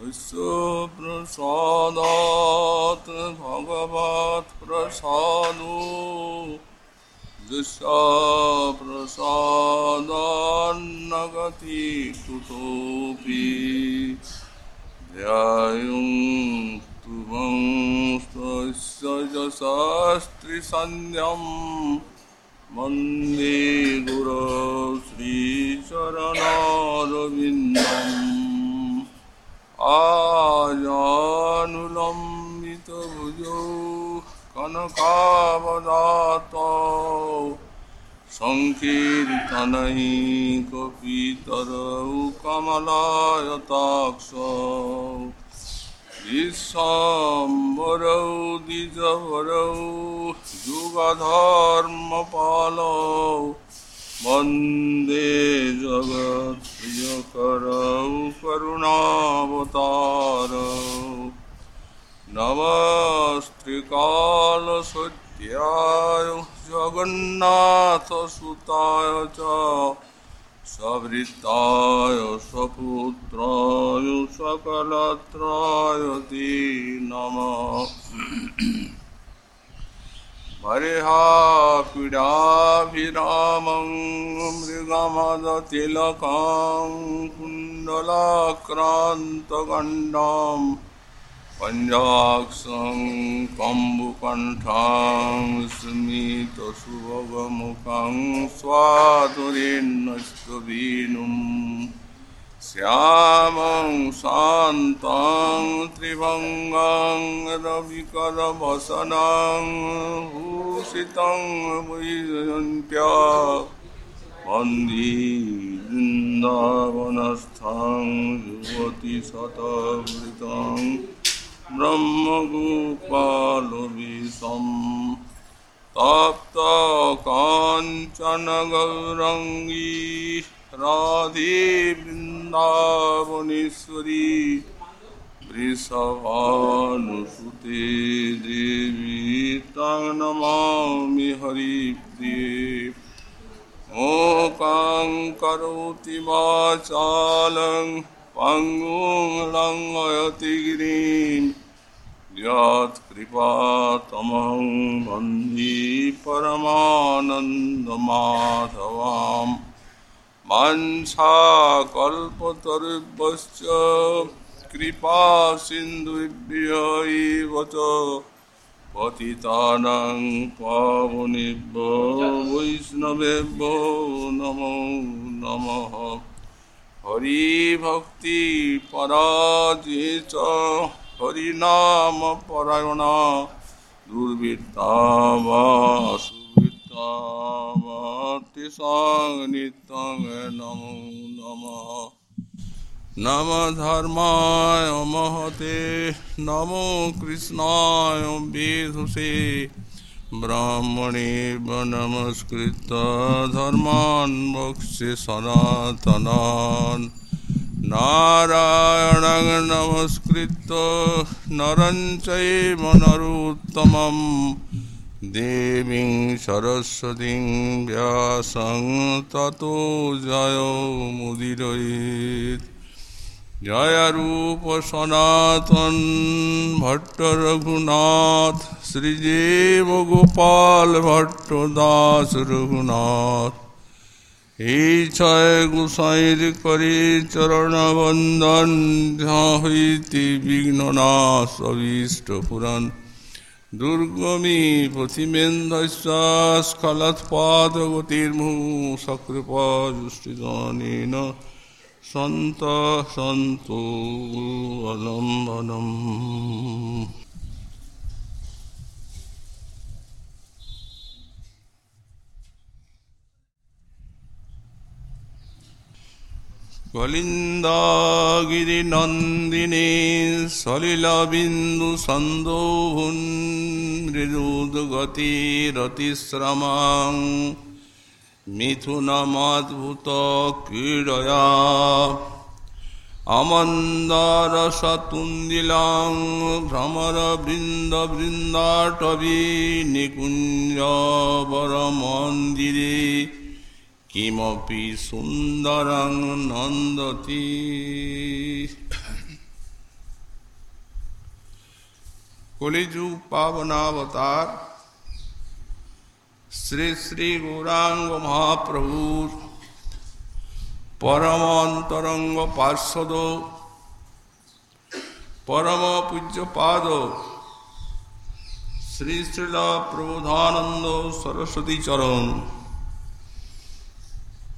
विश्वप्रसादात् भगवत्प्रसादो दृशाप्रसादान्नगति कुतोऽपि ध्यायुक्तुमं स्वस्यजशास्त्रिसन्ध्यम् वंदे गुरो श्रीचरणारविन्दम्। आजानुलम्बितभुजौ कनकावदातौ सङ्कीर्तनैकपितरौ कमलायताक्षौ विश्वाम्बरौ द्विजवरौ युगधर्मपालौ वंदे जगत्प्रियकरौ करुणावतारौ नमस्त्रिकालसत्याय जगन्नाथसुताय च सवृत्ताय स्वपुत्राय सकलत्राय नमः। हरिहापीडाभिरामं मृगमदतिलकां कुण्डलाक्रान्तगण्डां पञ्जाक्षं कम्बुकण्ठां स्मितसुभगमुखं स्वातुरेन्नस्तवीनुम् श्यामं शान्तं त्रिभङ्गं रविकरवसनं भूषितं वैजयन्त्या वंदे वृन्दावनस्थं युवतिशतवृतं ब्रह्मगोपालविशं तप्तकाञ्चनगौरङ्गी राधे वृन्दावनेश्वरी वृषभानुसुते देवी तं नमामि हरिप्रिये। मोकां करोति वाचालं पङ्गुं लङ्घयति गिरिं। यत्कृपातमं वंदे परमानन्दमाधवाम्। মনসা কল্পতরুভ্য কৃপা সিন্ধুভ্যইব পতিতানাং পাবনেভ্য বৈষ্ণবেভ্য নম নম। হরি ভক্তি পরাজিত চ হরিনাম পরায়ণা দুর্বৃত্তা वासु नित्यं नमो नमः। नम धर्माय महते, नमो कृष्णाय वेधुषे। ब्राह्मणे नमस्कृत धर्मान् मोक्षे सनातनान्। नारायणं नमस्कृत, नरं चैव দেবীং সরস্বতী ব্যাসং তত জয় মুদিরয়েত জয়রূপ সনাতন ভট্ট রঘুনাথ, শ্রীজীব গোপাল ভট্ট দাস রঘুনাথ। এই ছয় গোসাইর করে চরণবন্দন হইতে বিঘ্ন না সবিষ্ট পুরাণ। দুর্গমী প্রতিমেন্দ্রস্খলৎপাদগতির্মু সকৃপদৃষ্টিদানেন সন্ত সন্ত অলম্বনম। কলিন্দাগিরিনন্দিনী সলিলবিন্দু সন্দোভুন মৃদুদগতিরতিশ্রমাং মিথুনমাদ্ভুত ক্রীড়য়া অমন্দারসতুন্দিলাং কিমপি সুন্দর নন্দতি। কলিযুগ পাবনাবতার শ্রী শ্রী গৌরাঙ্গ মহাপ্রভুর পরম অন্তরঙ্গ পার্শ্বদ, পরম পূজ্যপাদ শ্রী শ্রীল প্রবোধানন্দ সরস্বতী চরণ।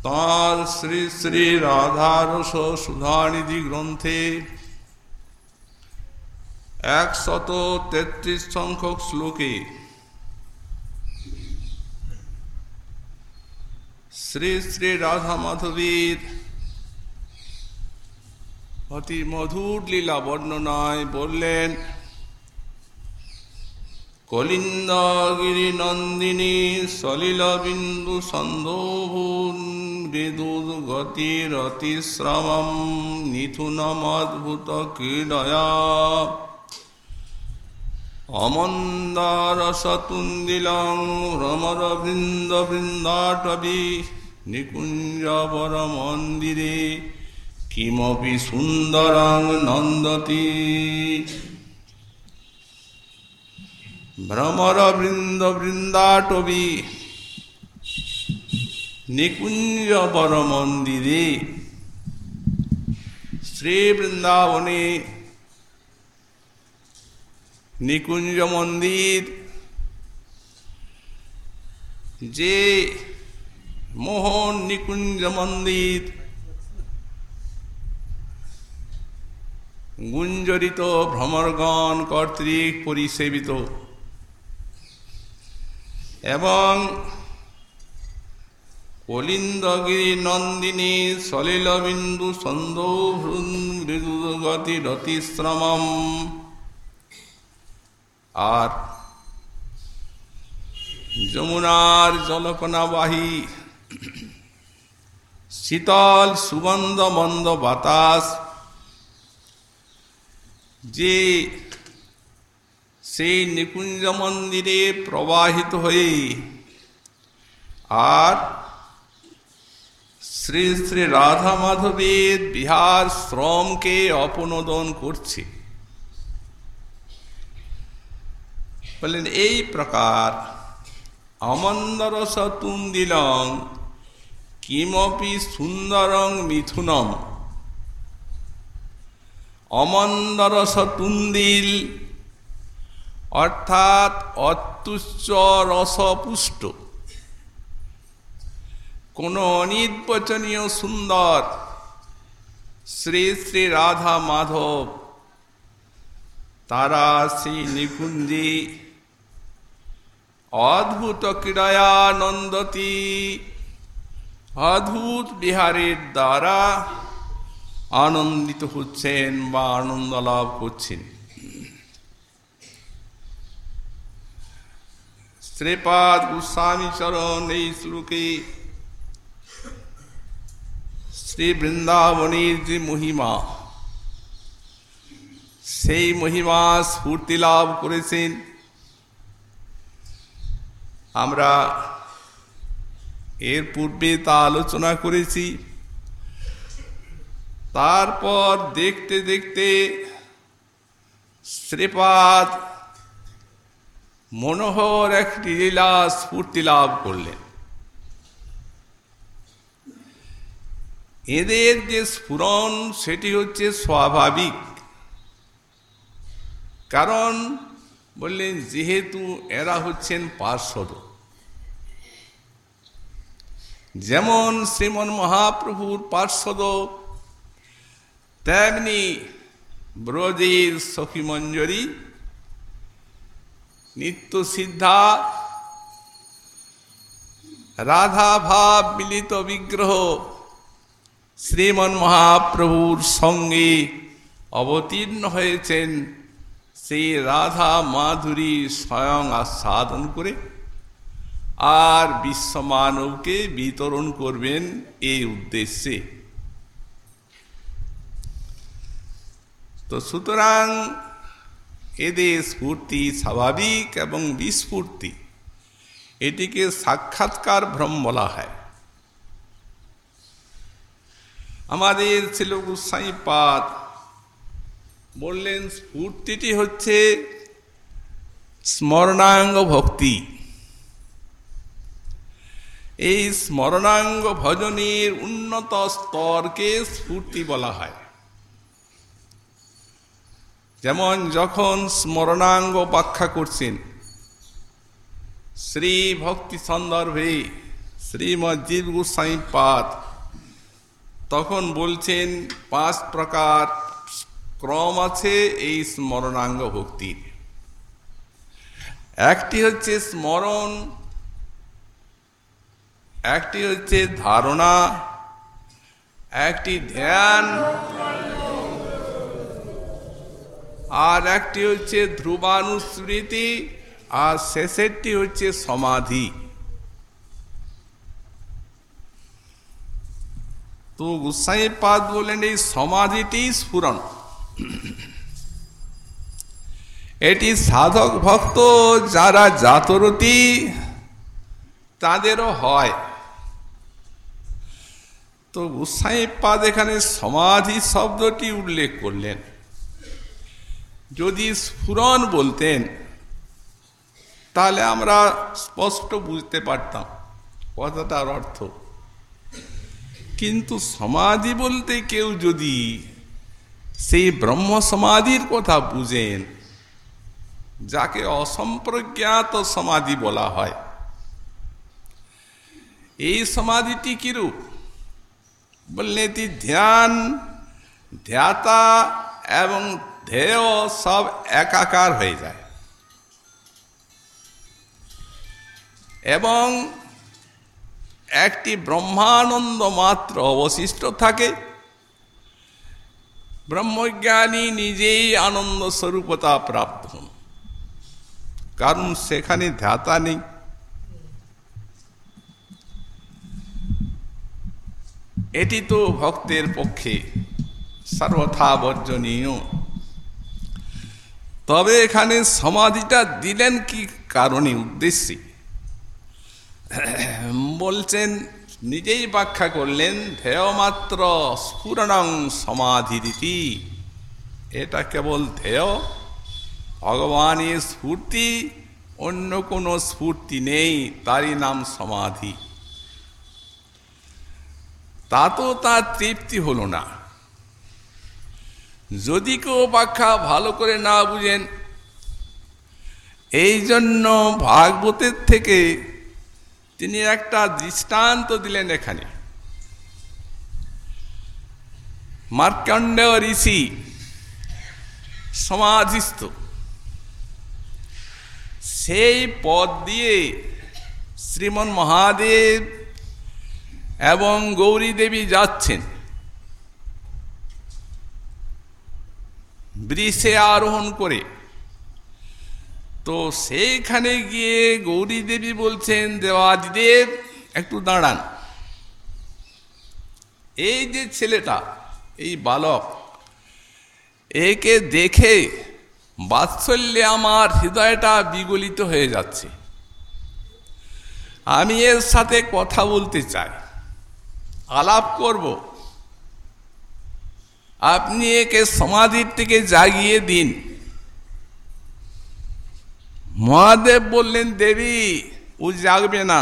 তাঁর শ্রী শ্রী রাধারস সুধানিধি গ্রন্থে একশত তেত্রিশ সংখ্যক শ্লোকে শ্রী শ্রী রাধা মাধবীর অতি মধুর লীলা বর্ণনায় বললেন, কলিন্দগিরি নন্দিনী সলিল বিন্দু মৃদুর গতিরতিশ্রমম নিথুনমদ্ভুত ক্রীডয়া অমন্দারসতুন্দিলং ভ্রমর বৃন্দ বৃন্দাটবি নিকুঞ্জবর বৃন্দাটবি নিকুঞ্জবর মন্দিরে শ্রী বৃন্দাবনে নিকুঞ্জ মন্দির, যে মোহন নিকুঞ্জ মন্দির, গুঞ্জরিত ভ্রমরগণ কর্তৃক পরিসেবিত এবং কলিন্দগিরি নন্দিনী সলিলবিন্দু সন্দৌহৃদগতি রতিশ্রমম। আর যমুনার জলকণাবাহী শীতল সুগন্ধ মন্দ বাতাস, যে সেই নিকুঞ্জ মন্দিরে প্রবাহিত হয়ে, আর শ্রী শ্রী রাধা মাধবের বিহার শ্রমকে অপনোদন করছে। বললেন এই প্রকার অমন্দরস তুন্দিলং কিমপি সুন্দরং মিথুনম। অমন্দরস তুন্দিল অর্থাৎ অত্যুচ্চ রসপুষ্ট। কোন অনির্বচনীয় সুন্দর। শ্রী শ্রী রাধা মাধব, তারা শ্রী নিকুঞ্জি। অদ্ভুত ক্রীড়ায়ানন্দতি অদ্ভুত বিহারের দ্বারা আনন্দিত হচ্ছেন বা আনন্দ লাভ করছেন। শ্রীপাদ গোস্বামী চরণ এই শ্লোকে শ্রী বৃন্দাবনীর যে মহিমা, সেই মহিমা স্ফূর্তি লাভ করেছেন। আমরা এর পূর্বে তা আলোচনা করেছি। তারপর দেখতে দেখতে শ্রীপাদ মনোহর একটি লীলা স্ফূর্তি লাভ করলেন। এদের যে স্ফুরণ, সেটি হচ্ছে স্বাভাবিক। কারণ বললেন, যেহেতু এরা হচ্ছেন পার্শ্বদ। যেমন শ্রীমন মহাপ্রভুর পার্শ্বদ, তেমনি ব্রজের সখী মঞ্জরী, নিত্য সিদ্ধা, রাধা ভাব মিলিত বিগ্রহ শ্রীমন মহাপ্রভুর সঙ্গে অবতীর্ণ হয়েছেন সেই রাধা মাধুরী স্বয়ং আস্বাদন করে। আর বিশ্বমানবকে বিতরণ করবেন এই উদ্দেশ্যে। তো সুতরাং এদের স্ফূর্তি স্বাভাবিক এবং বিস্ফূর্তি। এটিকে সাক্ষাৎকার ভ্রম বলা হয়। আমাদের ছিল গোসাই পাদ বললেন, স্ফূর্তিটি হচ্ছে স্মরণাঙ্গ ভক্তি। এই স্মরণাঙ্গ ভজনের উন্নত স্তরকে স্ফূর্তি বলা হয়। যেমন যখন স্মরণাঙ্গ ব্যাখ্যা করছেন শ্রী ভক্তি সন্দর্ভে শ্রীমজ্জিদ গোস্বাই পাদ তখন বলছেন, পাঁচ প্রকার ক্রম আছে এই স্মরণাঙ্গ ভক্তির। একটি হচ্ছে স্মরণ, একটি হচ্ছে ধারণা, একটি ধ্যান, আর একটি হচ্ছে ধ্রুবানুস্মৃতি, আর শেষেরটি হচ্ছে সমাধি। তো গুসাই পাদ বলেন এই সমাধিটি স্ফুরণ। এটি সাধক ভক্ত যারা জাতরতি তাদেরও হয়। তো পাদ এখানে সমাধি শব্দটি উল্লেখ করলেন। যদি স্ফুরণ বলতেন, তাহলে আমরা স্পষ্ট বুঝতে পারতাম। কথাটার অর্থ কিন্তু সমাধি বলতে কেউ যদি সেই ব্রহ্ম সমাধির কথা বুঝেন, যাকে অসম্প্রজ্ঞাত সমাধি বলা হয়, এই সমাধিটি কিরূপ? বললে এটি ধ্যান, ধ্যাতা এবং ধ্যেয় সব একাকার হয়ে যায়। এবং একটি ব্রহ্মানন্দ মাত্র অবশিষ্ট থাকে। ব্রহ্মজ্ঞানী নিজেই আনন্দ স্বরূপতা প্রাপ্ত হন। কারণ সেখানে ধ্যাতা নেই। এটি তো ভক্তের পক্ষে সর্বথা বর্জনীয়। তবে এখানে সমাধিটা দিলেন কি কারণে উদ্দেশ্যে? বলছেন, নিজেই ব্যাখ্যা করলেন ধেয়মাত্র স্ফুরণং সমাধিরিতি। এটা কেবল ধেয় ভগবানের স্ফূর্তি, অন্য কোনো স্ফূর্তি নেই, তারই নাম সমাধি। তা তো তার তৃপ্তি হলো না। যদি কেউ ব্যাখ্যা ভালো করে না বুঝেন এই জন্য ভাগবতের থেকে তিনি একটা দৃষ্টান্ত দিলেন এখানে। মার্কণ্ডেয় ঋষি সমাধিস্থ। সেই পদ দিয়ে শ্রীমন মহাদেব এবং গৌরী দেবী যাচ্ছেন। বৃষে আরোহণ করে। তো সেইখানে গিয়ে গৌরী দেবী বলছেন, দেবাদিদেব, একটু দাঁড়ান। এই যে ছেলেটা, এই বালক, একে দেখে বাৎসল্যে আমার হৃদয়টা বিগলিত হয়ে যাচ্ছে। আমি এর সাথে কথা বলতে চাই, আলাপ করব। আপনি একে সমাধির থেকে জাগিয়ে দিন। মহাদেব বললেন, দেবী ও জাগবে না।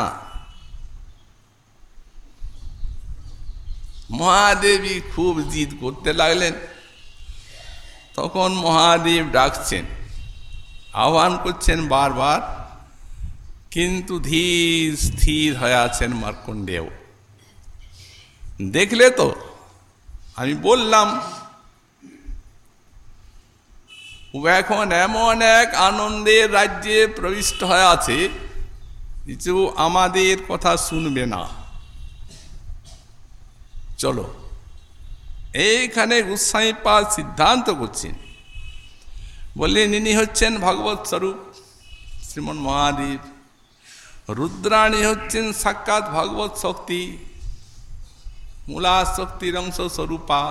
মহাদেবী খুব জিদ করতে লাগলেন। তখন মহাদেব ডাকছেন, আহ্বান করছেন বারবার, কিন্তু ধীর স্থির হয়ে আছেন মার্কণ্ডেও দেখলে তো, আমি বললাম এখন এমন এক আনন্দের রাজ্যে প্রবিষ্ট হয়ে আছে, কিছু আমাদের কথা শুনবে না। চলো, এইখানে গোস্বাই পা সিদ্ধান্ত করছেন। বললেন, ইনি হচ্ছেন ভগবত স্বরূপ, শ্রীমন মহাদেব। রুদ্রাণী হচ্ছেন সাক্ষাৎ ভগবত শক্তি মূলা শক্তির অংশ স্বরূপা।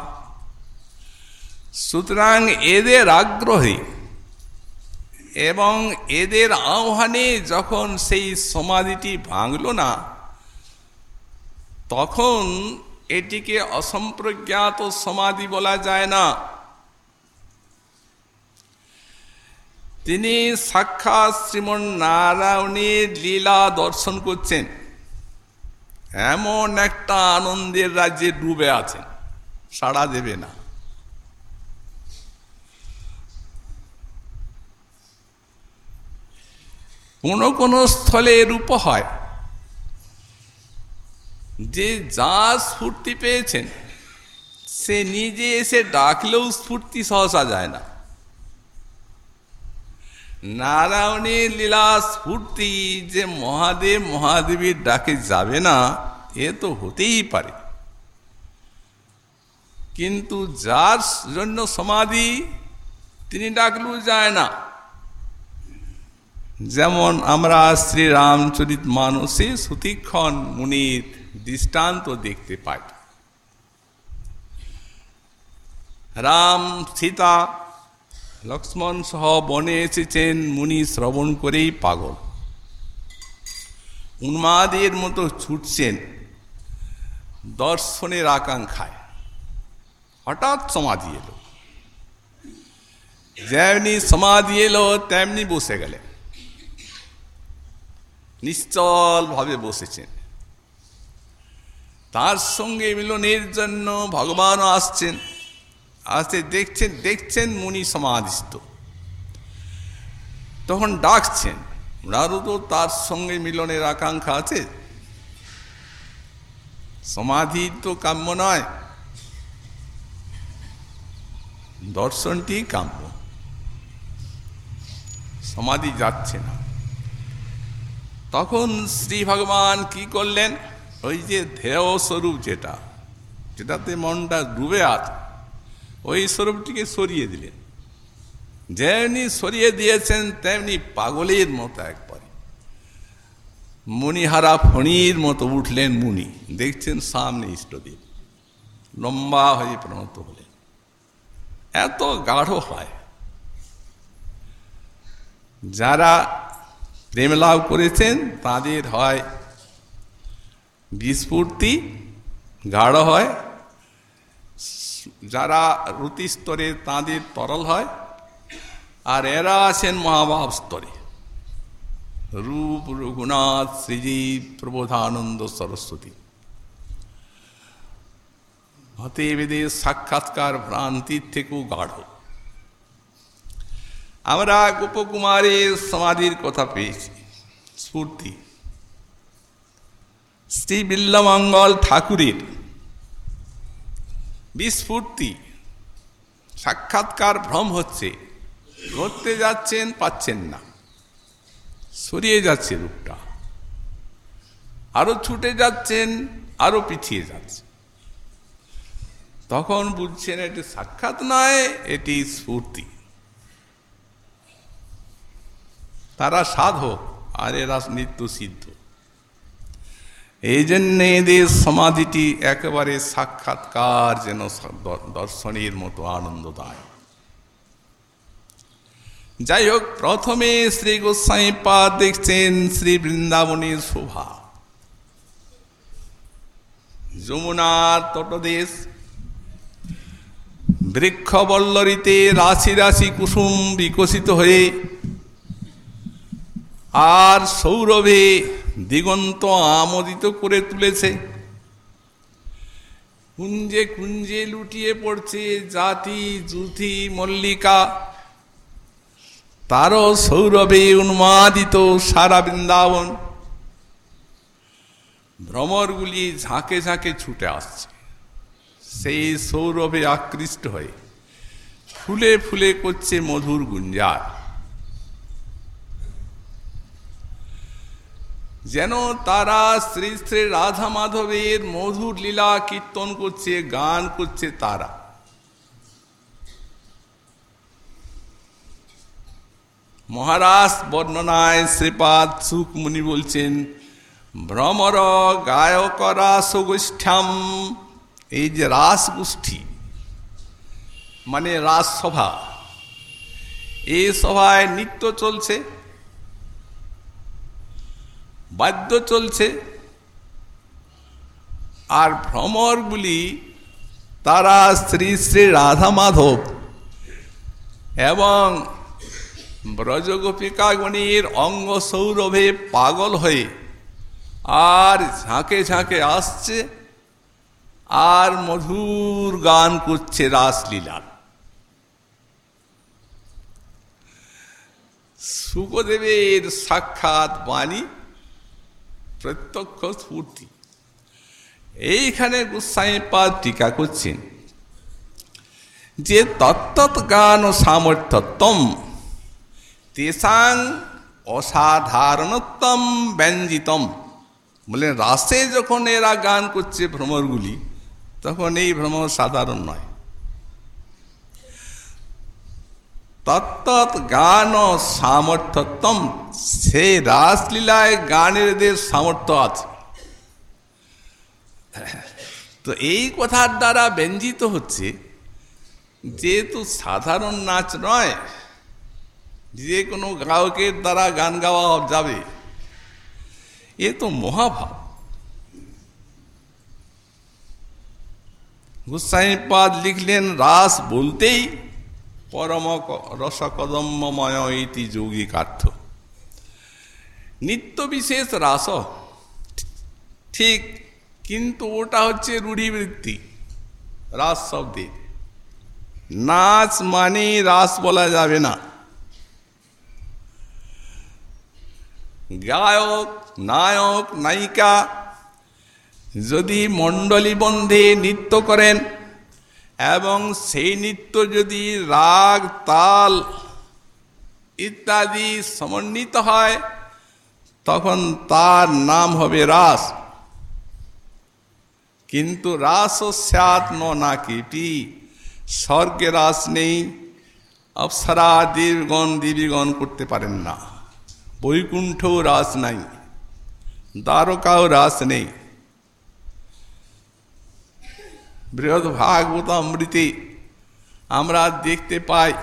সুতরাং এদের আগ্রহে এবং এদের আহ্বানে যখন সেই সমাধিটি ভাঙল না, তখন এটিকে অসম্প্রজ্ঞাত সমাধি বলা যায় না। তিনি সাক্ষাৎ শ্রীমন নারায়ণের লীলা দর্শন করছেন। এমন একটা আনন্দের রাজ্যে ডুবে আছেন, সাড়া দেবে না। কোন কোন স্থলে রূপ হয়। যে যা স্ফূর্তি পেয়েছেন, সে নিজে এসে ডাকলেও স্ফূর্তি সহসা যায় না। নারায়ণের লীলা স্ফূর্তি যে মহাদেব মহাদেবীর ডাকে যাবে না, এ তো হতেই পারে। কিন্তু যার জন্য সমাধি, তিনি ডাকলেও যায় না। যেমন আমরা শ্রী রামচরিত মানসে সুতীক্ষণ মুনির দৃষ্টান্ত দেখতে পাই। রাম, সীতা, লক্ষ্মণ সহ বনে এসেছেন মুনি শ্রবণ করেই পাগল। উন্মাদের মতো ছুটছেন দর্শনের আকাঙ্ক্ষায়। হঠাৎ সমাধি এলো। যেমনি সমাধি এলো, তেমনি বসে গেলেন। নিশ্চল ভাবে বসেছেন। তার সঙ্গে মিলনের জন্য ভগবানও আসছেন। আসতে দেখছেন দেখছেন মুনি সমাধিস্থ। তখন ডাকছেন তো তার সঙ্গে মিলনের আকাঙ্ক্ষা আছে। সমাধি তো কাম্য নয়। দর্শনটি কাম্য। সমাধি যাচ্ছে না। তখন শ্রী ভগবান কি করলেন? ওই যে ধেয় স্বরূপ যেটা, যেটাতে মনটা ডুবে আছে ওই স্বরূপটিকে সরিয়ে দিলেন। যেমনি সরিয়ে দিয়েছেন, তেমনি পাগলের মতো একবারে। মণিহারা ফণির মতো উঠলেন মুনি। দেখছেন সামনে ইষ্টদেব, লম্বা হয়ে প্রণত হলেন। এত গাঢ় হয়। যারা প্রেম লাভ করেছেন, তাদের হয় বিস্ফূর্তি, গাঢ় হয়, যারা রুতি স্তরে তাঁদের তরল হয়, আর এরা আছেন মহাভাব স্তরে। রূপ রঘুনাথ শ্রীজীব প্রবোধানন্দ সরস্বতী। হতে বেদে সাক্ষাৎকার ভ্রান্তির থেকেও গাঢ়। আমরা গোপকুমারের সমাধির কথা পেয়েছি। স্ফূর্তি। শ্রী বিল্লমঙ্গল ঠাকুরের বিস্ফূর্তি। সাক্ষাৎকার ভ্রম হচ্ছে। করতে যাচ্ছেন পাচ্ছেন না। সরিয়ে যাচ্ছে রূপটা। আরও ছুটে যাচ্ছেন, আরও পিছিয়ে যাচ্ছে। তখন বুঝছেন এটি সাক্ষাৎ নয়, এটি স্ফূর্তি। তারা সাধক, আর এরা নিত্য সিদ্ধ। এই জন্যে এদের সমাধিটি একেবারে সাক্ষাৎকার যেন দর্শনের মতো আনন্দদায় যাই হোক, প্রথমে শ্রী গোস্বাই পা দেখছেন শ্রী বৃন্দাবনের শোভা। যমুনার তটদেশ, বৃক্ষবল্লরীতে রাশি রাশি কুসুম বিকশিত হয়ে আর সৌরভে দিগন্ত আমোদিত করে তুলেছে। কুঞ্জে কুঞ্জে লুটিয়ে পড়ছে জাতি, জুথি, মল্লিকা। তারও সৌরভে উন্মাদিত সারা বৃন্দাবন। ভ্রমরগুলি ঝাঁকে ঝাঁকে ছুটে আসছে। সেই সৌরভে আকৃষ্ট হয়ে ফুলে ফুলে করছে মধুর গুঞ্জার। যেন তারা শ্রী শ্রী রাধা মাধবের মধুর লীলা কীর্তন করছে, গান করছে তারা। মহারাজ বর্ণনায় শ্রীপাদ সুখমুনি বলছেন, ভ্রমর গায়ক রাসগোষ্ঠ্যাম এই যে রাস গোষ্ঠী মানে রাজসভা এই সভায় নৃত্য চলছে। বাদ্য চলছে। আর ভ্রমরগুলি তারা শ্রী শ্রী রাধা মাধব এবং ব্রজগোপিকাগণের অঙ্গ সৌরভে পাগল হয়ে আর ঝাঁকে ঝাঁকে আসছে আর মধুর গান করছে রাসলীলার সুখদেবের সাক্ষাৎ বাণী প্রত্যক্ষ স্ফূর্তি। এইখানে গোস্বাইপাদ টিকা করছেন যে তত্তৎ গান সামর্থ্যতম তেসাং অসাধারণতম ব্যঞ্জিতম। বলে রাসে যখন এরা গান করছে ভ্রমরগুলি, তখন এই ভ্রমর সাধারণ নয়। তত্তৎ গান সামর্থ্যতম সে রাসলীলায় গানের দের সামর্থ্য আছে। তো এই কথার দ্বারা ব্যঞ্জিত হচ্ছে, যেহেতু সাধারণ নাচ নয়, যে কোনো গায়কের দ্বারা গান গাওয়া যাবে, এ তো মহাভাব। গুসাইপাদ লিখলেন, রাস বলতেই পরম রসকদম্যময় ইতি যৌগিকার্থ নিত্য বিশেষ রাস। ঠিক, কিন্তু ওটা হচ্ছে রূঢ়িবৃত্তি। রাস শব্দের নাচ মানে রাস বলা যাবে না। গায়ক, নায়ক, নায়িকা, যদি মণ্ডলী বন্ধে নৃত্য করেন এবং সেই নৃত্য যদি রাগ, তাল ইত্যাদি সমন্বিত হয়, তখন তার নাম হবে রাস। কিন্তু রাস স্যাত না কিটি স্বর্গে রাস নেই, অপসরা দেবগণ দেবীগণ করতে পারেন না। বৈকুণ্ঠও রাস নাই, দ্বারকাও রাস নেই। বৃহৎ ভাগবত অমৃতে আমরা দেখতে পাই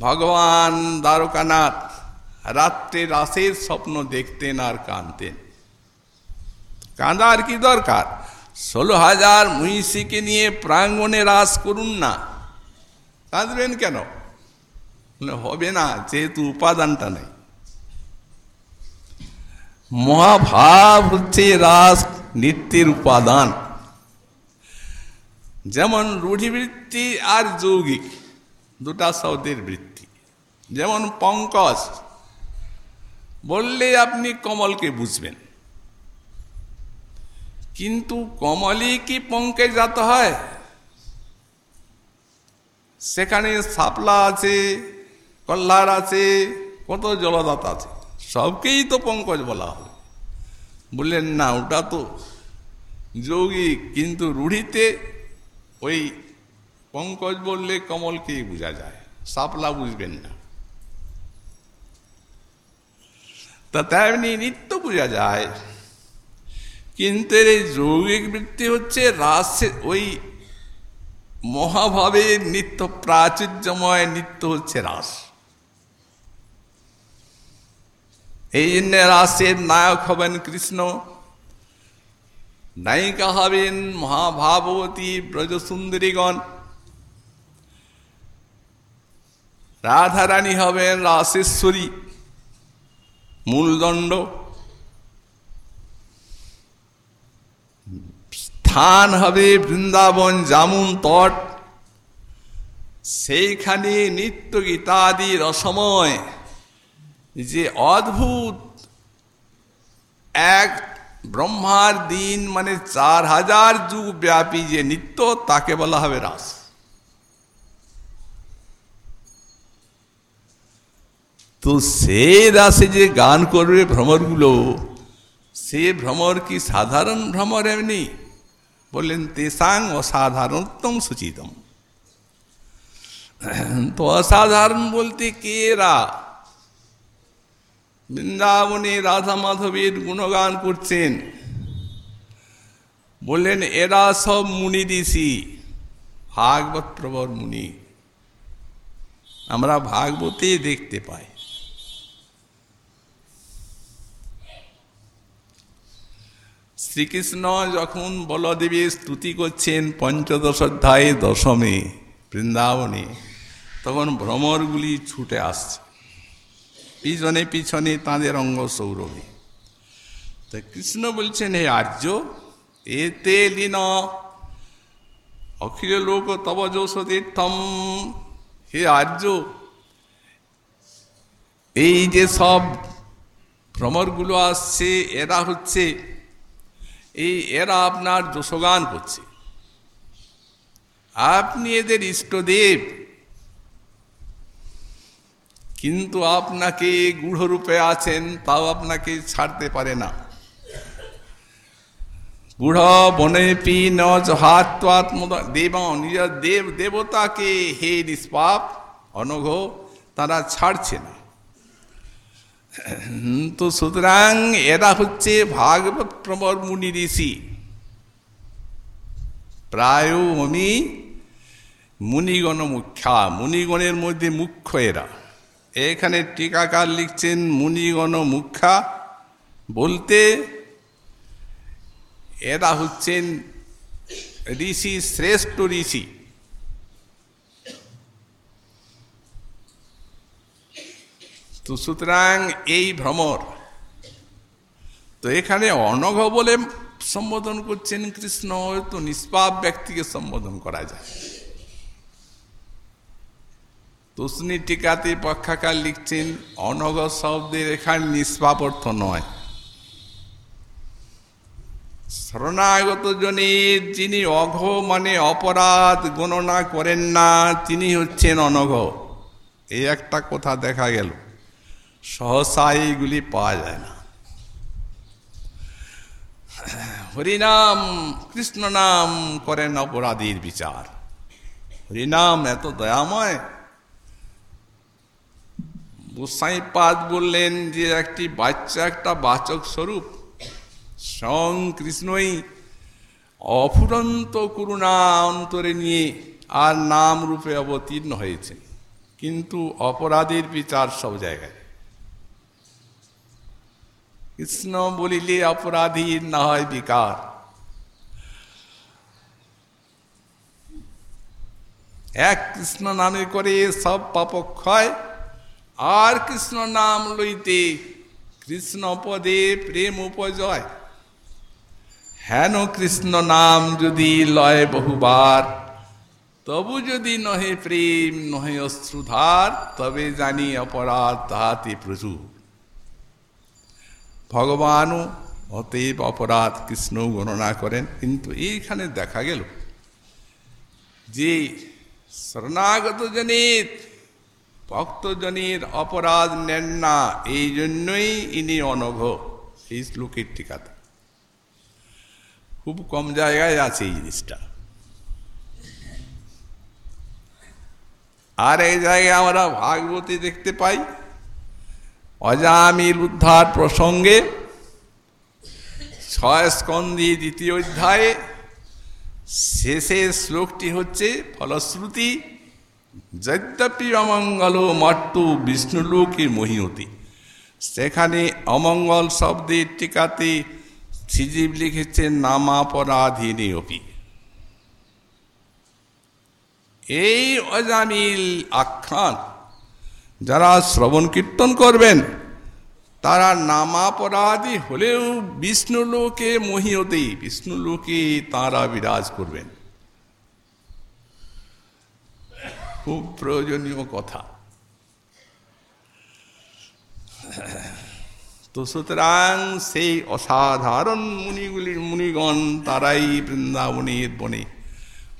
ভগবান দ্বারকানাথ রাত্রে রাসের স্বপ্ন দেখতেন আর কাঁদতেন। কাঁদার কি দরকার? ষোলো হাজার মহিষীকে নিয়ে প্রাঙ্গণে রাস করুন না। কাঁদবেন কেন? হবে না, যেহেতু উপাদানটা নেই। মহাভাব হচ্ছে রাস নৃত্যের উপাদান। যেমন রূঢ়িবৃত্তি আর যৌগিক, দুটা শব্দের বৃত্তি। যেমন পঙ্কজ, বললে আপনি কমলকে বুঝবেন। কিন্তু কমলই কি পঙ্কে জাত হয়? সেখানে সাপলা আছে, কল্লার আছে, কত জলদাত আছে, সবকেই তো পঙ্কজ বলা হবে বললেন, না, ওটা তো যৌগিক, কিন্তু রুঢ়িতে ওই পঙ্কজ বললে কমলকেই বোঝা যায়? সাপলা বুঝবেন না। তা তেমনি নিত্য বোঝা যায়। কিন্তু এই যৌগিক বৃত্তি হচ্ছে রাসে ওই মহাভাবের নিত্য প্রাচুর্যময় নিত্য হচ্ছে রাস। এই জন্য রাসের নায়ক হবেন কৃষ্ণ। নায়িকা হবেন মহাভাবতী ব্রজসুন্দরীগণ। রাধারানী হবেন রাসেশ্বরী, মূলদণ্ড। স্থান হবে বৃন্দাবন, জামুন, তট। সেইখানে নিত্য গীতাদি রসময়। যে অদ্ভুত এক ব্রহ্মার দিন মানে চার হাজার যুগ ব্যাপী যে নিত্য, তাকে বলা হবে রাস। তো সে রাসে যে গান করবে ভ্রমরগুলো, সে ভ্রমর কি সাধারণ ভ্রমর এমনি? বললেন তেসাং অসাধারণতম সুচিতম। তো অসাধারণ বলতে কে রা? বৃন্দাবনে রাধা মাধবীর গুণগান করছেন। বললেন, এরা সব মুনি ঋষি, ভাগবত প্রবর মুনি। আমরা ভাগবতে দেখতে পাই। শ্রীকৃষ্ণ যখন বলদেবী স্তুতি করছেন পঞ্চদশ অধ্যায়ে দশমে বৃন্দাবনে, তখন ভ্রমরগুলি ছুটে আসছে। পিছনে পিছনে তাদের অঙ্গ সৌরভী। তো কৃষ্ণ বলছেন, হে আর্য, এতে লীন অখিল লোক তব যশোতীর্থম হে আর্য, এই যে সব ভ্রমরগুলো আসছে, এরা হচ্ছে, এই এরা আপনার যশগান করছে। আপনি এদের ইষ্টদেব কিন্তু আপনাকে গূঢ়রূপে আছেন, তাও আপনাকে ছাড়তে পারে না। গূঢ় বনে পি ন দেব নিজের দেব, দেবতাকে হে নিষ্পাপ, অনঘ, তারা ছাড়ছে না। তো সুতরাং এরা হচ্ছে ভাগবত প্রবর মুনি ঋষি। প্রায় আমি মুনিগণ মুখ্যা, মুনিগণের মধ্যে মুখ্য এরা। এখানে টিকাকার লিখছেন মুনিগণ মুখ্যা। বলতে এরা হচ্ছেন ঋষি, শ্রেষ্ঠ ঋষি। তো সুতরাং এই ভ্রমর। তো এখানে অনঘ বলে সম্বোধন করছেন কৃষ্ণ, তো নিষ্পাপ ব্যক্তিকে সম্বোধন করা যায়। তুসনি টিকাতে পক্ষাকার লিখছেন অনঘ শব্দের এখানে নিষ্পাপ অর্থ নয়। শরণাগত জনের যিনি অঘ মানে অপরাধ গণনা করেন না, তিনি হচ্ছেন অনঘ। এই একটা কথা দেখা গেল। সহসা এইগুলি পাওয়া যায় না। হরিনাম কৃষ্ণ নাম করেন অপরাধীর বিচার। হরিনাম এত দয়াময়। গোসাইপাদ বললেন যে একটি বাচ্চা একটা বাচক স্বরূপ। স্বয়ং কৃষ্ণই অফুরন্ত করুণা অন্তরে নিয়ে আর নাম রূপে অবতীর্ণ হয়েছে। কিন্তু অপরাধীর বিচার সব জায়গায়। কৃষ্ণ বলিলে, অপরাধীর না হয় বিকার। এক কৃষ্ণ নামে করে সব পাপক্ষয় আর কৃষ্ণ নাম লইতে কৃষ্ণ পদে প্রেম উপজয়। হেন কৃষ্ণ নাম যদি লয় বহুবার, তবু যদি নহে প্রেম, নহে অশ্রুধার, তবে জানি অপরাধ তাহাতে প্রচুর। ভগবানও অতএব অপরাধ কৃষ্ণ গণনা করেন, কিন্তু এইখানে দেখা গেল যে শরণাগত জনের ভক্তজনের অপরাধ নেন না, এই জন্যই ইনি অনঘ এই শ্লোকের টিকাতে। খুব কম জায়গায় আছে এই জিনিসটা। আর এই জায়গায় আমরা ভাগবতী দেখতে পাই, অজামিল উদ্ধার প্রসঙ্গে ছয় স্কন্ধি দ্বিতীয় অধ্যায়ে শেষের শ্লোকটি হচ্ছে, ফলশ্রুতি যদ্যপি অমঙ্গল মর্তু বিষ্ণুলোকে মহিয়তি। সেখানে অমঙ্গল শব্দের টিকাতে শ্রীজীব লিখেছেন নামাপরাধীনী অপি এই অজামিল আখ্যান যারা শ্রবণ কীর্তন করবেন, তারা নামাপরাধী হলেও বিষ্ণু লোকে বিষ্ণুলোকে বিষ্ণু লোকে তাঁরা বিরাজ করবেন। খুব প্রয়োজনীয় কথা। তো সুতরাং সেই অসাধারণ মুনিগুলির মুনিগণ তারাই বৃন্দাবনের বনে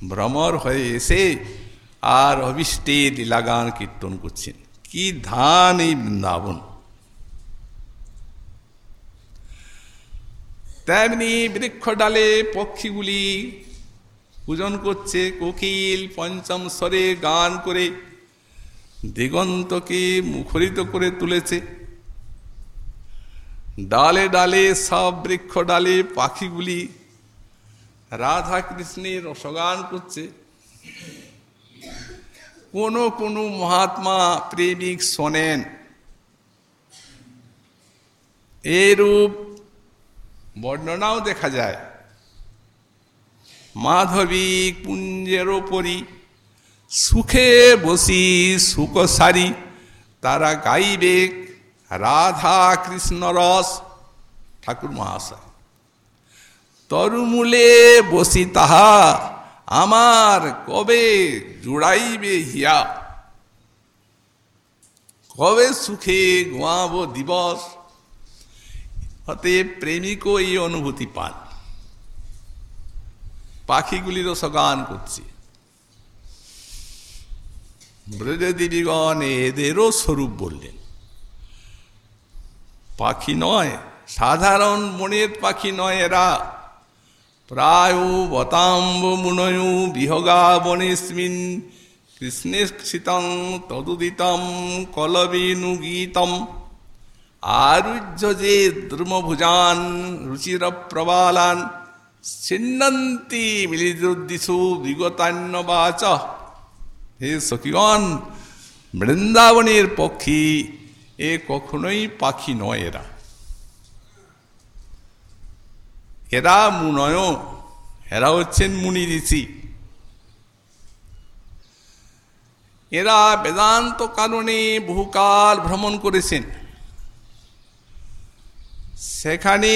ভ্রমর হয়ে এসে আর অভিষ্টে লীলাগান কীর্তন করছেন। কি ধান এই বৃন্দাবন। তেমনি বৃক্ষ ডালে পক্ষীগুলি পূজন করছে কোকিল পঞ্চম স্বরে গান করে, দিগন্তকে মুখরিত করে তুলেছে। ডালে ডালে সব বৃক্ষ ডালে পাখিগুলি রাধা কৃষ্ণের রসগান করছে। কোন কোন মহাত্মা প্রেমিক শোনেন, এরূপ বর্ণনাও দেখা যায়। মাধবী কুঞ্জের ওপরই সুখে বসি সুখ সারি, তারা গাইবে রাধা কৃষ্ণ রস। ঠাকুর মহাশয়, তরুমূলে বসি তাহা, আমার কবে জুড়াইবে হিয়া? কবে সুখে গোয়াব দিবস? হতে প্রেমিক এই অনুভূতি পান। পাখিগুলিরও সগান করছে। ব্রজদেবীগণ এদেরও স্বরূপ বললেন, পাখি নয়, সাধারণ মনের পাখি নয় এরা। প্রায় বতাম্ব মুনয় বিহগা বনেস্মিন কৃষ্ণেক্ষিতং তদুদিতম কলবেনুগীতম আরুহ্য যে দ্রুমভুজান রুচির প্রবালান ছিন্নন্তি মিলিদুদ্দিশু বিগতান্যবাচ হে সখীগণ, বৃন্দাবনের পক্ষী এ কখনোই পাখি নয় এরা। এরা মুনয়, এরা হচ্ছেন মুনি ঋষি। এরা বেদান্ত কারণে বহুকাল ভ্রমণ করেছেন। সেখানে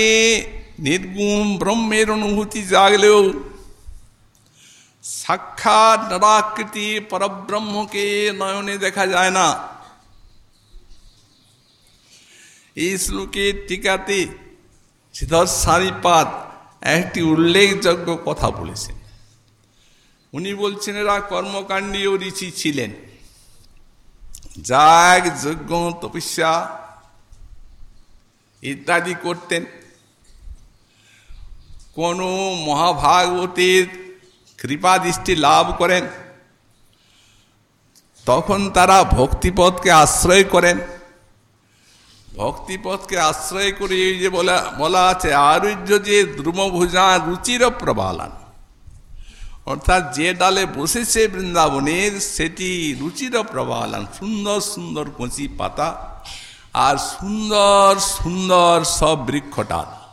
নির্গুণ ব্রহ্মের অনুভূতি জাগলেও সাক্ষাৎ নরাকৃতি পরব্রহ্মকে নয়নে দেখা যায় না এই শ্লোকের টিকাতে শ্রীধর সারিপাত একটি উল্লেখযোগ্য কথা বলেছেন উনি বলছেন এরা কর্মকাণ্ডীয় ঋষি ছিলেন যাগ যজ্ঞ তপস্যা ইত্যাদি করতেন কোনো মহাভাগবতের কৃপাদৃষ্টি লাভ করেন। তখন তারা ভক্তিপথকে আশ্রয় করেন। ভক্তিপথকে আশ্রয় করে এই যে বলা বলা আছে, আরুহ্য যে দ্রুমভুজা রুচির প্রবালান। অর্থাৎ যে ডালে বসেছে বৃন্দাবনের, সেটি রুচির প্রবালান। সুন্দর সুন্দর কচি পাতা আর সুন্দর সুন্দর সব বৃক্ষটাল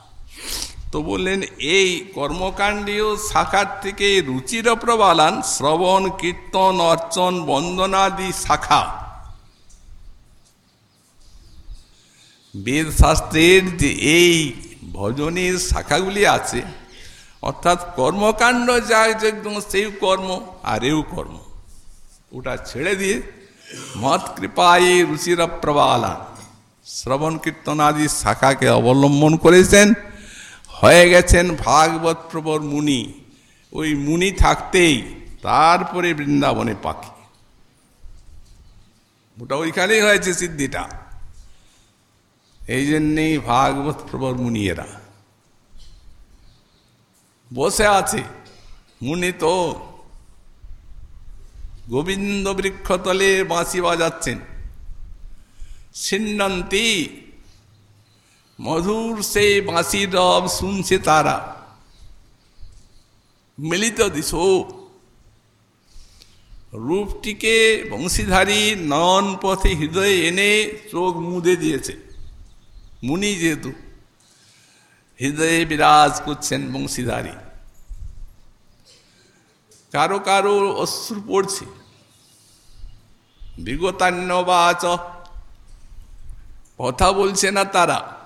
তো বললেন, এই কর্মকাণ্ডীয় শাখার থেকে রুচির প্রবালান শ্রবণ, কীর্তন, অর্চন বন্দনাদি শাখা। বেদশাস্ত্রের যে এই ভজনের শাখাগুলি আছে, অর্থাৎ কর্মকাণ্ড যা একদম সেই কর্ম, আর এও কর্ম। ওটা ছেড়ে দিয়ে মত কৃপায় রুচির প্রবালান, শ্রবণ, কীর্তন আদি শাখাকে অবলম্বন করেছেন। হয়ে গেছেন ভাগবত প্রবর মুনি। ওই মুনি থাকতেই তারপরে বৃন্দাবনে পাখি। ওটা ওইখানেই হয়েছে সিদ্ধিটা। এই জন্যেই ভাগবত প্রবর মুনি এরা বসে আছে। মুনি তো গোবিন্দ বৃক্ষতলে বাঁশি বাজাচ্ছেন। সিন্নন্তি মধুর সেই বাঁশির রব শুনছে তারা। মিলিত দিশ। রূপটিকে বংশীধারী নন পথে হৃদয়ে এনে চোখ মুদে দিয়েছে। মুনি যেহেতু হৃদয়ে বিরাজ করছেন বংশীধারী। কারও কারও অশ্রু পড়ছে। বিগতান্য বিগতান্যবাচ কথা বলছে না তারা।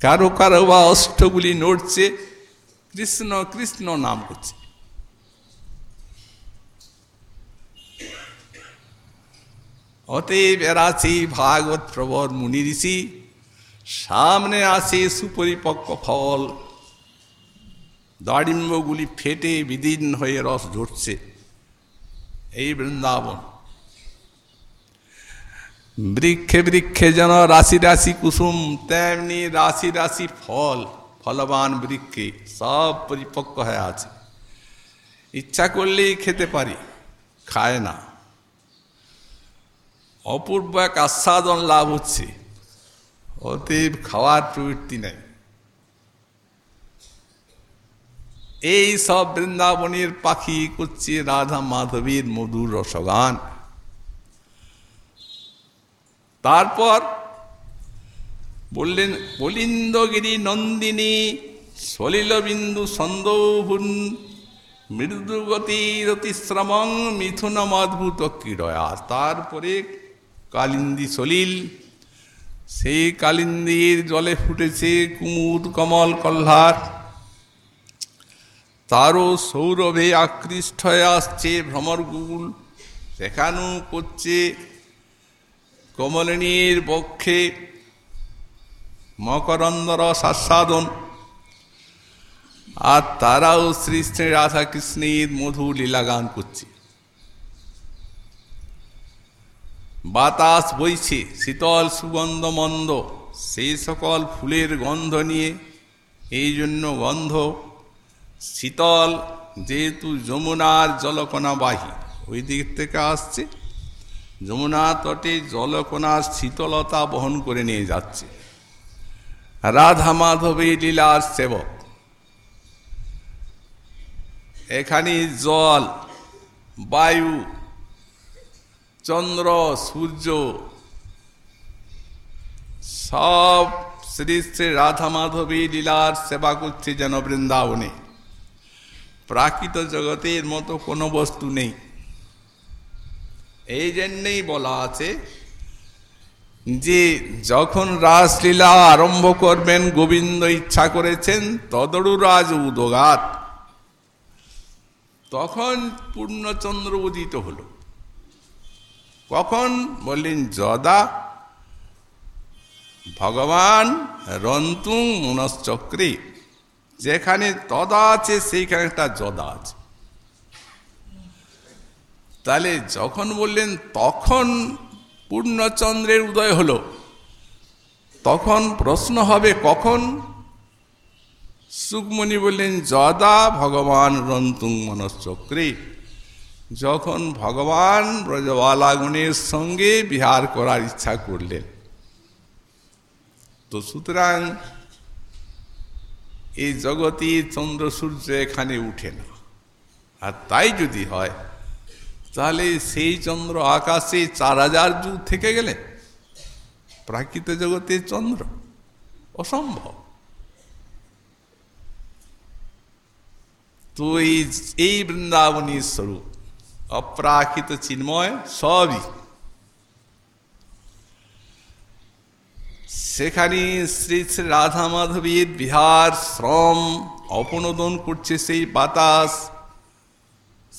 কারও কারও বা অষ্টগুলি নড়ছে, কৃষ্ণ কৃষ্ণ নাম করছে অতএব এরাছি ভাগবত প্রবর মুনি ঋষি, সামনে আসে সুপরিপক্ক ফল। দাড়িম্বগুলি ফেটে বিদীন হয়ে রস ঝরছে। এই বৃন্দাবন। বৃক্ষে বৃক্ষে যেন রাশি রাশি কুসুম, তেমনি রাশি রাশি ফল, ফলবান বৃক্ষে সব পরিপক্ক হয়ে আছে। ইচ্ছা করলেই খেতে পারি, খায় না। অপূর্ব এক আস্বাদন লাভ হচ্ছে, অতএব খাওয়ার প্রবৃত্তি নেই। এই সব বৃন্দাবনের পাখি করছে রাধা মাধবীর মধুর রসগান। তারপর বললেন, বলিন্দগিরি নন্দিনী, সলিলবিন্দু সন্দৌভুন মৃদুগতি রতিশ্রমং মিথুনম অদ্ভুত ক্রীড়য়া তারপরে কালিন্দী সলিল, সেই কালিন্দির জলে ফুটেছে কুমুদ কমল কল্লার। তারও সৌরভে আকৃষ্ট হয়ে আসছে ভ্রমরগুল। সেখানেও করছে কমলিনীর পক্ষে মকরন্দর আস্বাদন আর তারাও শ্রী শ্রী রাধা কৃষ্ণের মধু লীলা গান করছে। বাতাস বইছে, শীতল, সুগন্ধ, মন্দ সেই সকল ফুলের গন্ধ নিয়ে। এই জন্য গন্ধ শীতল, যেহেতু যমুনার জলকণাবাহী ওই দিক থেকে আসছে। যমুনা তটে জলকণার শীতলতা বহন করে নিয়ে যাচ্ছে। রাধা মাধবী লীলার সেবক। এখানে জল, বায়ু, চন্দ্র, সূর্য সব শ্রী শ্রী রাধা মাধবী লীলার সেবা করছে যেন বৃন্দাবনে। প্রাকৃত জগতের মতো কোনো বস্তু নেই। এই জন্যেই বলা আছে যে যখন রাসলীলা আরম্ভ করবেন, গোবিন্দ ইচ্ছা করেছেন তদরু রাজ উদগাত তখন পূর্ণচন্দ্র উদিত হলো। কখন? বললেন, যদা ভগবান রন্তুং মনশ্চক্রে, যেখানে তদা আছে, সেইখানে একটা যদা আছে। তাহলে যখন বললেন, তখন পূর্ণচন্দ্রের উদয় হলো। তখন প্রশ্ন হবে কখন? সুকমণি বললেন, যদা ভগবান রন্তুং মনশ্চক্রে। যখন ভগবান ব্রজবালাগুণের সঙ্গে বিহার করার ইচ্ছা করলেন। তো সুতরাং এই জগতে চন্দ্র সূর্য এখানে উঠে না। আর তাই যদি হয় তাহলে সেই চন্দ্র আকাশে চার হাজার যুগ থেকে গেলে প্রাকৃত জগতে চন্দ্র অসম্ভব। তো এই এই বৃন্দাবনী স্বরূপ, অপ্রাকৃত চিন্ময় সবই। সেখানে শ্রী শ্রী রাধা মাধবীর বিহার শ্রম অপনোদন করছে সেই বাতাস।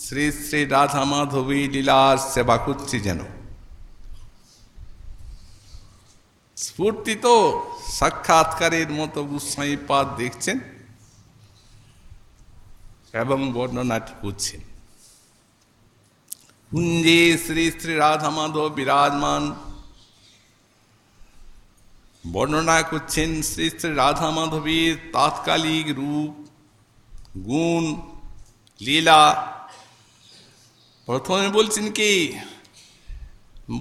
শ্রী শ্রী রাধা মাধবী লীলার সেবা করছে যেন। স্ফূর্তি তো সাক্ষাৎকারের মতো গোস্বাইপাদ দেখছেন এবং বর্ণনাটি করছেন। কুঞ্জে শ্রী শ্রী রাধা মাধব বিরাজমান। বর্ণনা করছেন শ্রী শ্রী রাধা মাধবীর তাৎকালিক রূপ, গুণ, লীলা প্রথমে বলছেন কি?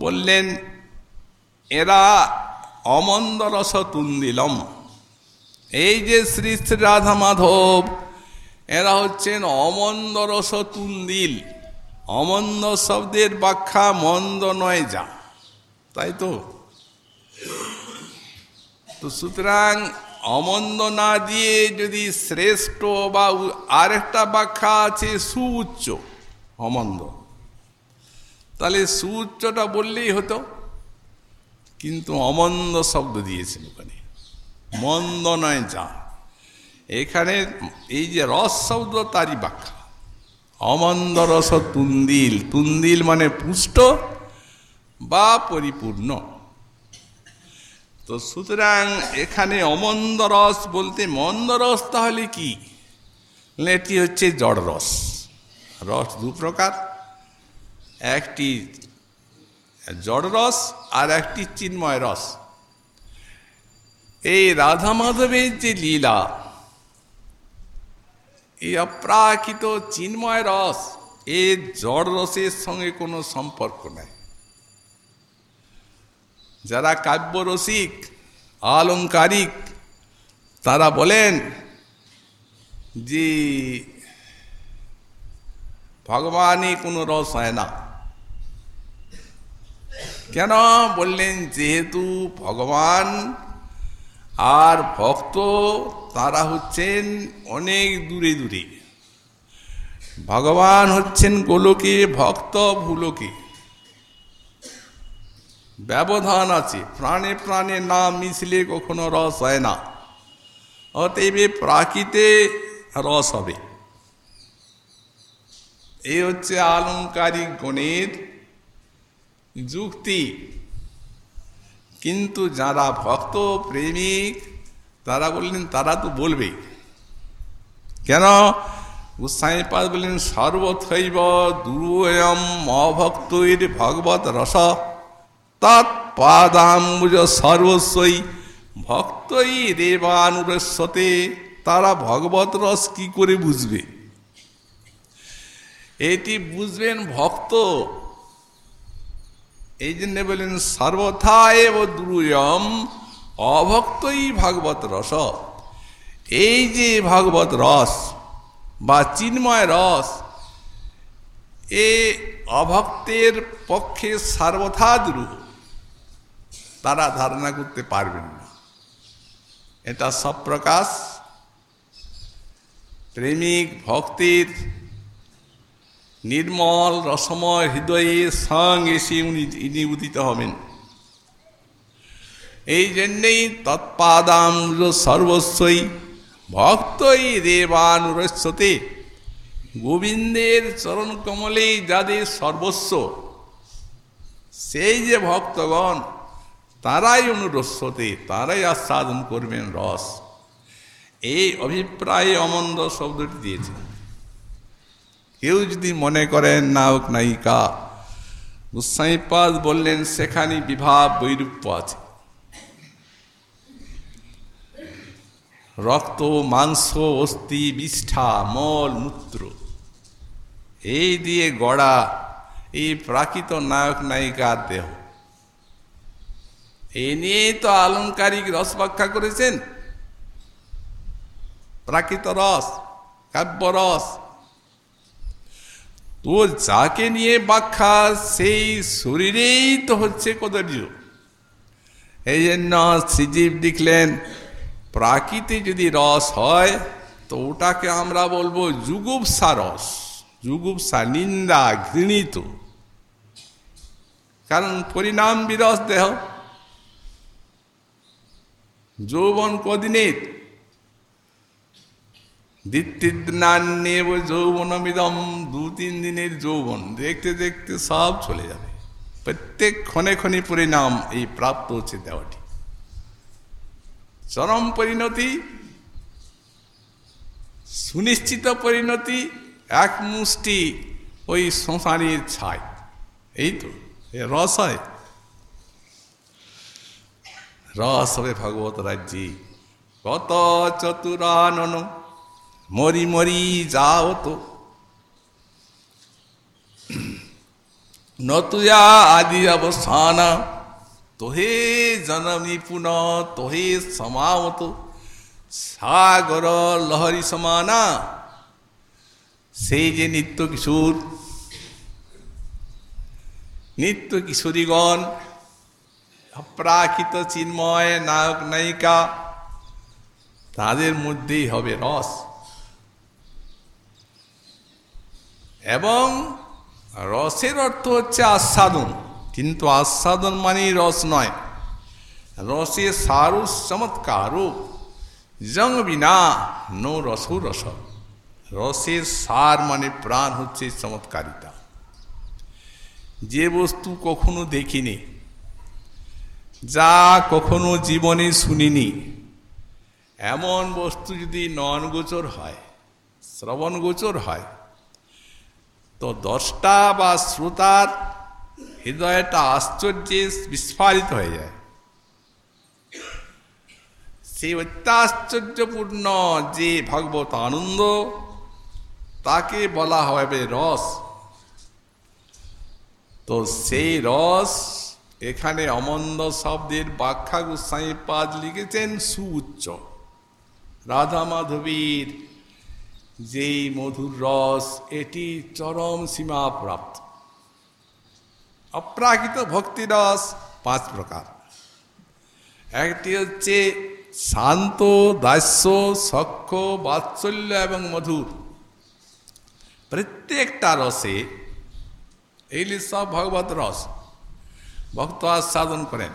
বললেন, এরা অমন্দ রস তুন্দিলম এই যে শ্রী শ্রী রাধা মাধব, এরা হচ্ছেন অমন্দ রস তুন্দিল অমন্দ শব্দের ব্যাখ্যা মন্দ নয় যা। তাই তো? তো সুতরাং অমন্দ না দিয়ে যদি শ্রেষ্ঠ বা আরেকটা ব্যাখ্যা আছে, সুউচ্চ অমন্দ। তাহলে সুউচ্চটা বললেই হতো। কিন্তু অমন্দ শব্দ দিয়েছেন ওখানে। মন্দ নয় যা এখানে এই যে রস শব্দ, তারই ব্যাখ্যা। অমন্দ রস তুন্দিল। তুন্দিল মানে পুষ্ট বা পরিপূর্ণ। তো সুতরাং এখানে অমন্দ রস বলতে, মন্দ রস তাহলে কি? এটি হচ্ছে জড় রস। রস দু প্রকার। একটি জড় রস আর একটি চিন্ময় রস। এই রাধা মাধবের যে লীলা, এই অপ্রাকৃত চিন্ময় রস, এর জড় রসের সঙ্গে কোনো সম্পর্ক নাই। যারা কাব্যরসিক আলঙ্কারিক তারা বলেন যে ভগবানই কোনো রস হয় না। কেন বললেন, যেহেতু ভগবান আর ভক্ত, তারা হচ্ছেন অনেক দূরে দূরে। ভগবান হচ্ছেন গোলকে, ভক্ত ভুলোকে। ব্যবধান আছে, প্রাণে প্রাণে না মিশলে কখনো রস হয় না। অতএব প্রাকৃতে রস হবে। এই হচ্ছে আলংকারিক গণের যুক্তি। কিন্তু যারা ভক্ত, প্রেমিক, তারা বললেন, তারা তো বলবে। কেন? গোস্বাইপাদ বললেন, সর্বথৈব দুর্বয়ম অভক্তৈর ভগবত রস। তৎপাদাম্বুজ সর্বস্বই ভক্তই রেবানুরস্বতে তারা ভগবত রস কি করে বুঝবে? এটি বুঝবেন ভক্ত এই জন্য বলেন সর্বথা এব দুর্যম অভক্তই ভাগবত রস। এই যে ভাগবত রস বা চিন্ময় রস, এ অভক্তের পক্ষে সর্বথা দুরূহ তারা ধারণা করতে পারবেন না। এটা সব প্রকাশ প্রেমিক ভক্তির নির্মল রসময় হৃদয়ে সং এসে উনি ইনি উদিত হবেন। এই জন্যেই তৎপাদাম সর্বস্বই ভক্তই দেবানুরস্বতে গোবিন্দের চরণ কমলেই যাদের সর্বস্ব। সেই যে ভক্তগণ, তারাই অনুরস্বতে তারাই আস্বাদন করবেন রস। এই অভিপ্রায়ে অমন্দ শব্দটি দিয়েছে কেউ যদি মনে করেন, নায়ক, নায়িকা গুসাইপাদ বললেন সেখানে বিভাব বৈরূপ্য আছে। রক্ত, মাংস, অস্থি, বিষ্ঠা, মল, মূত্র, এই দিয়ে গড়া এই প্রাকৃত নায়ক, নায়িকার দেহ। এ নিয়েই তো আলংকারিক রস ব্যাখ্যা করেছেন। প্রাকৃত রস, কাব্য রস তো যাকে নিয়ে ব্যাখ্যা, সেই শরীরেই তো হচ্ছে কদর্য। এই জন্য শ্রীজীব লিখলেন, প্রাকৃতি যদি রস হয়, তো ওটাকে আমরা বলব যুগুপসা রস। যুগুপসা নিন্দা ঘৃণিত। কারণ পরিণাম বিরস দেহ। যৌবন কদিনের দ্বিতীয় যৌবনমিদম, দু তিন দিনের যৌবন। দেখতে দেখতে সব চলে যাবে। প্রত্যেক ক্ষণে ক্ষণে পরিণাম এই প্রাপ্ত হচ্ছে দেওয়াটি চরম পরিণতি, সুনিশ্চিত পরিণতি, এক মুষ্টি ওই সংসারের ছাই। এই তো রস হয়। রস হবে ভগবত রাজ্যে। কত চতুরানন মরি মরি যাও তো। নতুয়া আদি অবসান তোহে জনমী পুন, তোহে সমামত। সাগর লহরী সমানা, সেই যে নিত্য কিশোর, নিত্য কিশোরীগণ, অপ্রাকৃত চিন্ময় নায়ক নায়িকা, তাদের মধ্যেই হবে রস। এবং রসের অর্থ হচ্ছে আস্বাদন। কিন্তু আস্বাদন মানেই রস নয়। রসে সারু চমৎকারু, জং বিনা নো রসু রস। রসের সার মানে প্রাণ হচ্ছে চমৎকারিতা। যে বস্তু কখনো দেখিনি, যা কখনো জীবনে শুনিনি, এমন বস্তু যদি নন গোচর হয়, শ্রবণ গোচর হয় তো দশটা বা শ্রোতার হৃদয়টা আশ্চর্যে বিস্ফারিত হয়ে যায়। সেই অত্যাশ্চর্যপূর্ণ যে ভগবত আনন্দ, তাকে বলা হবে রস। তো সেই রস এখানে অমন্দ শব্দের ব্যাখ্যা গোস্বাই পাদ লিখেছেন সুউচ্চ। রাধা মাধবীর যেই মধুর রস, এটি চরম সীমা প্রাপ্ত অপ্রাকৃত ভক্তি রস, পাঁচ প্রকার। একটি হচ্ছে শান্ত, দাস্য সক্ষ বাৎসল্য এবং মধুর। প্রত্যেকটা রসে এইগুলি সব ভগবত রস। ভক্ত আস্বাদন করেন।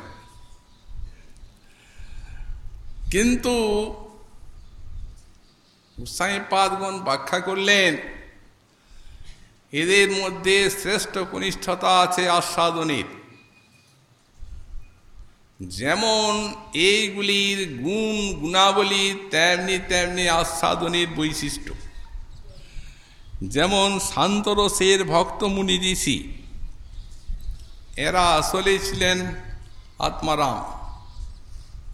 কিন্তু পাদগণ ব্যাখ্যা করলেন, এদের মধ্যে শ্রেষ্ঠ কনিষ্ঠতা আছে আস্বাদনের। যেমন এইগুলির গুণ গুণাবলী, তেমনি তেমনি আস্বাদনের বৈশিষ্ট্য। যেমন শান্তরসের ভক্তমুনি ঋষি, এরা আসলে ছিলেন আত্মারাম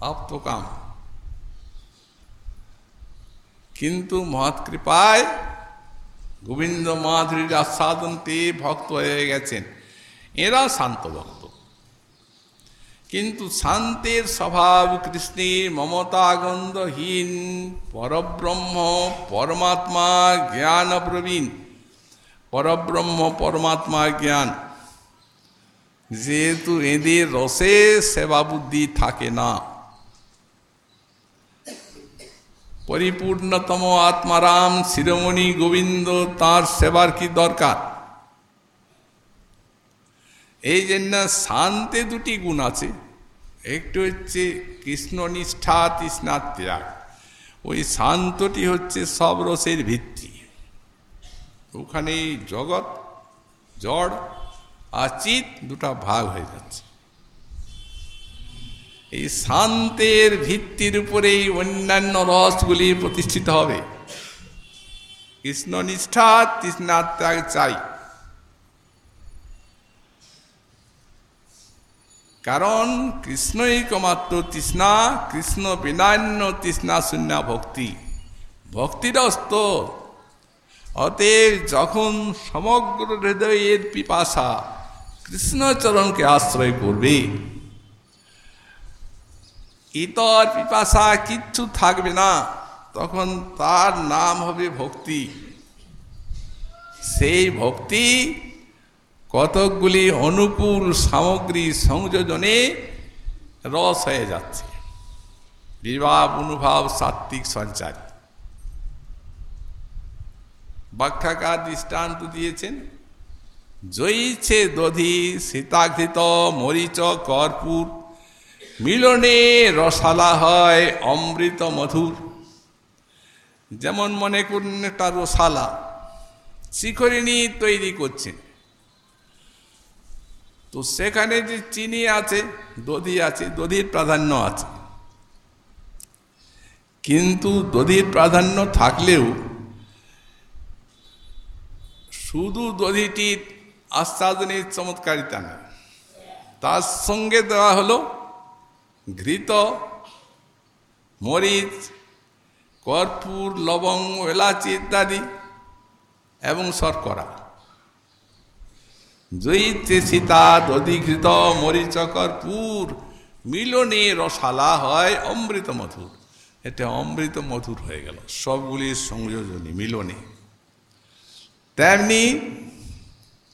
আপ্তকাম কিন্তু মহৎ কৃপায় গোবিন্দ মাধুরীর আস্বাদন পেয়ে ভক্ত হয়ে গেছেন। এরা শান্ত ভক্ত। কিন্তু শান্তের স্বভাব কৃষ্ণের মমতা মমতাগন্ধহীন, পরব্রহ্ম, পরমাত্মা জ্ঞান প্রবীণ পরব্রহ্ম, পরমাত্মা জ্ঞান। যেহেতু এদের রসে সেবা বুদ্ধি থাকে না। পরিপূর্ণতম আত্মারাম শিরোমণি, গোবিন্দ, তার সেবার কি দরকার? এই জন্য শান্তে দুটি গুণ আছে, একটু হচ্ছে কৃষ্ণনিষ্ঠা তৃষ্ণা ত্যাগ। ওই শান্তটি হচ্ছে সব রসের ভিত্তি। ওখানে জগৎ, জড় আর চিত দুটা ভাগ হয়ে যাচ্ছে। এই শান্তের ভিত্তির উপরেই অন্যান্য রসগুলি প্রতিষ্ঠিত হবে। কৃষ্ণ নিষ্ঠা তৃষ্ণাত্যাগ চাই। কারণ কৃষ্ণই কমাত্র তৃষ্ণা, কৃষ্ণ বিনান্য তৃষ্ণা শূন্য ভক্তি। ভক্তিরস্ত অতএব যখন সমগ্র হৃদয়ের পিপাসা কৃষ্ণচরণকে আশ্রয় করবে ইতর পিপাসা কিচ্ছু থাকবে না। তখন তার নাম হবে ভক্তি। সেই ভক্তি কতকগুলি অনুকূল সামগ্রী সংযোজনে রস হয়ে যাচ্ছে। বিবাহ অনুভব সাত্বিক সঞ্চার। ব্যাখ্যাকার দৃষ্টান্ত দিয়েছেন, জয়ীছে দধি সীতাঘৃত মরিচ কর্পূর মিলনে রসালা হয় অমৃত মধুর। যেমন মনে করুন একটা রসালা, শিখরিণী তৈরি করছেন তো সেখানে যে চিনি আছে, দধি আছে, দধির প্রাধান্য আছে। কিন্তু দধির প্রাধান্য থাকলেও শুধু দধিটির আস্বাদনের চমৎকারিতা নেই তার সঙ্গে দেওয়া হলো ঘৃত মরিচ, কর্পূর, লবঙ্গ, এলাচি ইত্যাদি এবং শর্করা। জয়িত্রে সীতা দধিঘৃত মরিচ, কর্পূর, মিলনে রসালা হয় অমৃত মধুর। এটা অমৃত মধুর হয়ে গেল। সবগুলির সংযোজনী, মিলনে। তেমনি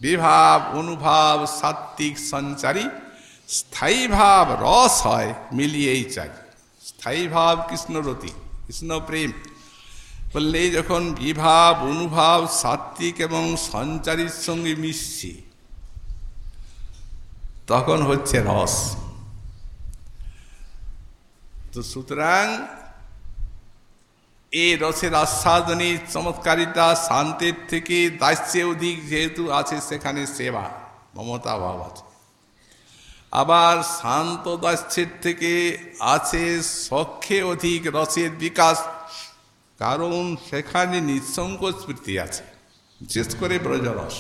বিভাব, অনুভাব সাত্বিক সঞ্চারী স্থায়ী ভাব, রস হয়, মিলিয়েই চাই স্থায়ী ভাব কৃষ্ণরতি, কৃষ্ণ প্রেম। বললে যখন বিভাব, অনুভাব, সাত্বিক এবং সঞ্চারীর সঙ্গে মিশছে, তখন হচ্ছে রস। তো সুতরাং এই রসের আস্বাদনী চমৎকারিতা শান্তির থেকে দাস্যে অধিক যেহেতু আছে, সেখানে সেবা, মমতা ভাব আছে। আবার শান্ত দাস্যের থেকে আছে সখ্যে অধিক রসের বিকাশ, কারণ সেখানে নিঃসংকোচ স্মৃতি আছে, বিশেষ করে ব্রজরস।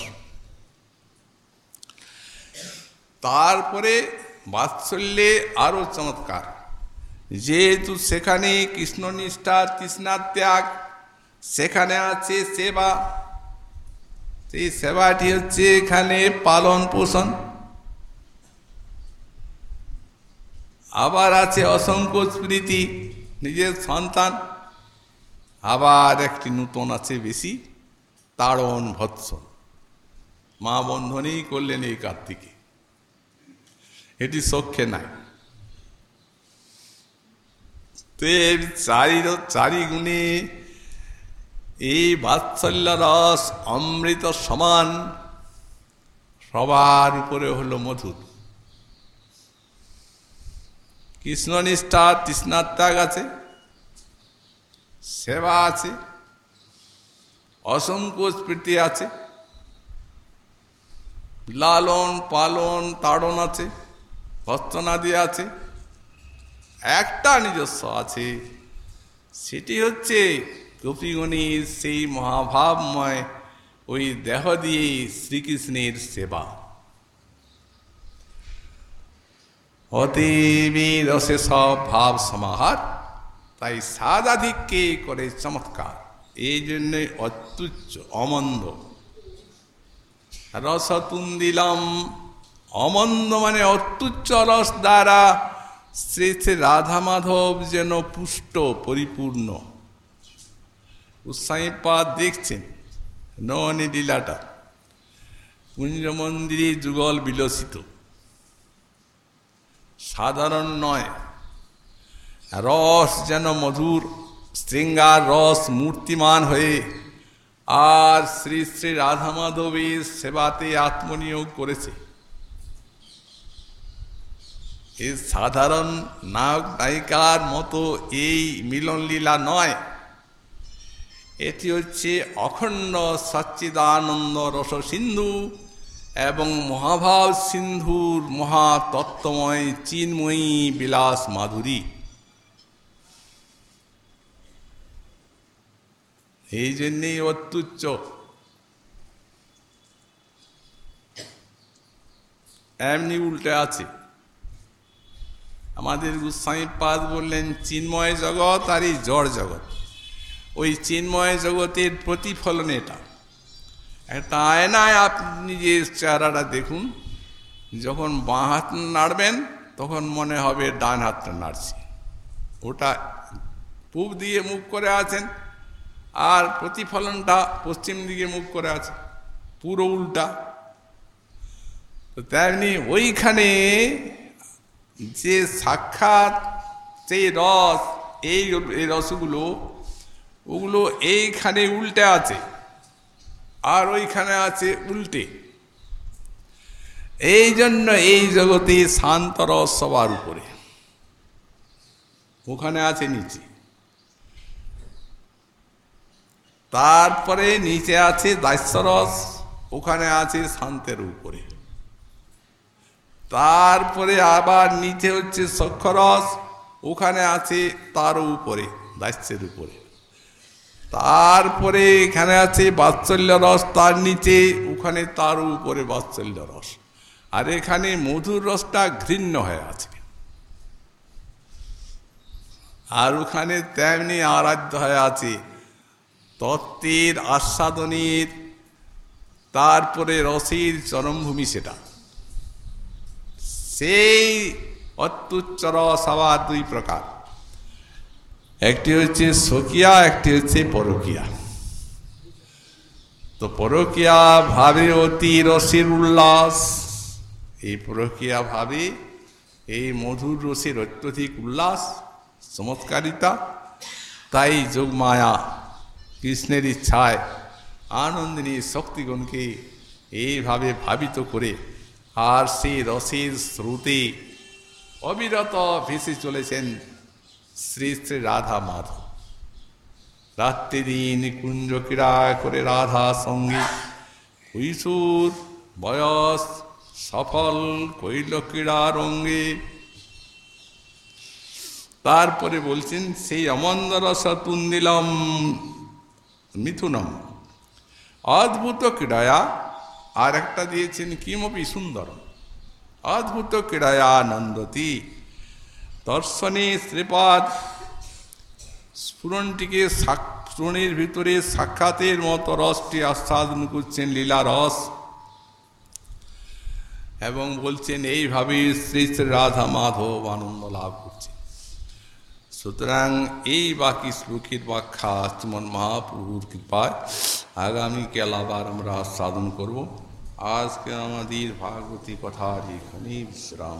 তারপরে বাৎসল্যে আরও চমৎকার, যেহেতু সেখানে কৃষ্ণনিষ্ঠা তৃষ্ণার ত্যাগ, সেখানে আছে সেবা। সেই সেবাটি হচ্ছে এখানে পালন পোষণ আবার আছে অসংখ্য স্মৃতি, নিজের সন্তান। আবার একটি নূতন আছে বেশি তাড়ন ভৎস মা বন্ধনেই করলেন এই কার্তিকে। এটি সখ্যে নাই। তো এর চারি চারি গুণে এই বাৎসল্য রস অমৃত সমান, সবার উপরে হলো মধুর। কৃষ্ণনিষ্ঠা তৃষ্ণার ত্যাগ আছে, সেবা আছে অসংকোচ প্রীতি আছে, লালন পালন, তাড়ন আছে ভস্তনাদি আছে, একটা নিজস্ব আছে। সেটি হচ্ছে গোপীগণের সেই মহাভাবময় ওই দেহ দিয়ে শ্রীকৃষ্ণের সেবা। অতীবী রসে সব ভাব সমাহার, তাই সাদাধিককে করে চমৎকার। এই জন্যে অত্যুচ্চ অমন্দ। রস তুন্দিলাম অমন্দ মানে অত্যুচ্চ রস দ্বারা শ্রী শ্রী রাধা মাধব যেন পুষ্ট, পরিপূর্ণ। উৎসাহীপাদ দেখছেন ননী লীলাটা। কুঞ্জ মন্দিরে যুগল বিলসিত। সাধারণ নয়। রস যেন মধুর, শৃঙ্গার রস মূর্তিমান হয়ে আর শ্রী শ্রী রাধা মাধবের সেবাতে আত্মনিয়োগ করেছে। এই সাধারণ নায়ক নায়িকার মতো এই মিলন লীলা নয়। এটি হচ্ছে অখণ্ড সচ্চিদানন্দ রস সিন্ধু এবং মহাভাব সিন্ধুর মহা মহাতত্ত্বময় চিন্ময়ী বিলাস মাধুরী। এই জন্যেই অত্যুচ্চ। এমনি উল্টে আছে। আমাদের গোস্বামী পাদ বললেন, চিন্ময় জগৎ আর এই জড় জগৎ। ওই চিন্ময় জগতের প্রতিফলন এটা। একটা আয়নায় আপনি যে চেহারাটা দেখুন, যখন বাঁ হাত নাড়বেন, তখন মনে হবে ডান হাতটা নাড়ছি। ওটা পূব দিয়ে মুখ করে আছেন, আর প্রতিফলনটা পশ্চিম দিকে মুখ করে আছে, পুরো উল্টা। তো তেমনি ওইখানে যে সাক্ষাৎ সেই রস, এই এই রসগুলো, ওগুলো এইখানে উল্টে আছে। আর ওইখানে আছে উল্টে। এই জন্য এই জগতে শান্ত রস সবার উপরে। ওখানে আছে নিচে। তারপরে নিচে আছে দাস্যরস ওখানে আছে শান্তের উপরে। তারপরে আবার নিচে হচ্ছে সক্ষরস ওখানে আছে তার উপরে, দাস্যের উপরে। তারপরে এখানে আছে বাৎসল্য রস, তার নিচে, ওখানে তার উপরে বাৎসল্য রস। আর এখানে মধুর রসটা ঘৃণ্য হয়ে আছে। আর ওখানে তেমনি আরাধ্য হয়ে আছে। তত্ত্বের আস্বাদনের, তারপরে রসের চরমভূমি সেটা। সেই অত্যুচ্চ রস আবার দুই প্রকার। একটি হচ্ছে সকিয়া, একটি হচ্ছে পরকিয়া। তো পরকিয়া ভাবে অতি রসের উল্লাস। এই পরকিয়া ভাবে এই মধুর রসের অত্যধিক উল্লাস, চমৎকারিতা। তাই যোগমায়া কৃষ্ণের ইচ্ছায় আনন্দিনী শক্তিগণকে এইভাবে ভাবিত করে আর সেই রসের স্রোতে অবিরত ভেসে চলেছেন শ্রী শ্রী রাধা মাধব। রাত্রি দিন কুঞ্জ ক্রীড়া করে রাধা সঙ্গে কৈশোর বয়স সফল কৈল ক্রীড়া রঙ্গে। তারপরে বলছেন, সেই অমন্দ রস তুন্দিলম মিথুনম। অদ্ভুত ক্রীড়ায়া। আর একটা দিয়েছেন, কিমপি সুন্দর অদ্ভুত ক্রীড়ায়া নন্দতী। দর্শনে শ্রীপাদ স্ফুরণটিকে স্ফুরণের ভিতরে সাক্ষাতের মতো রসটি আস্বাদন করছেন লীলা রস এবং বলছেন, এইভাবে শ্রী শ্রী রাধা মাধব আনন্দ লাভ করছে। সুতরাং এই বাকি শ্লোকের ব্যাখ্যা শ্রীমন মহাপ্রভুর কৃপায় আগামীকাল আবার আমরা আস্বাদন করব। আজকে আমাদের ভাগবতী কথার এখানেই বিশ্রাম।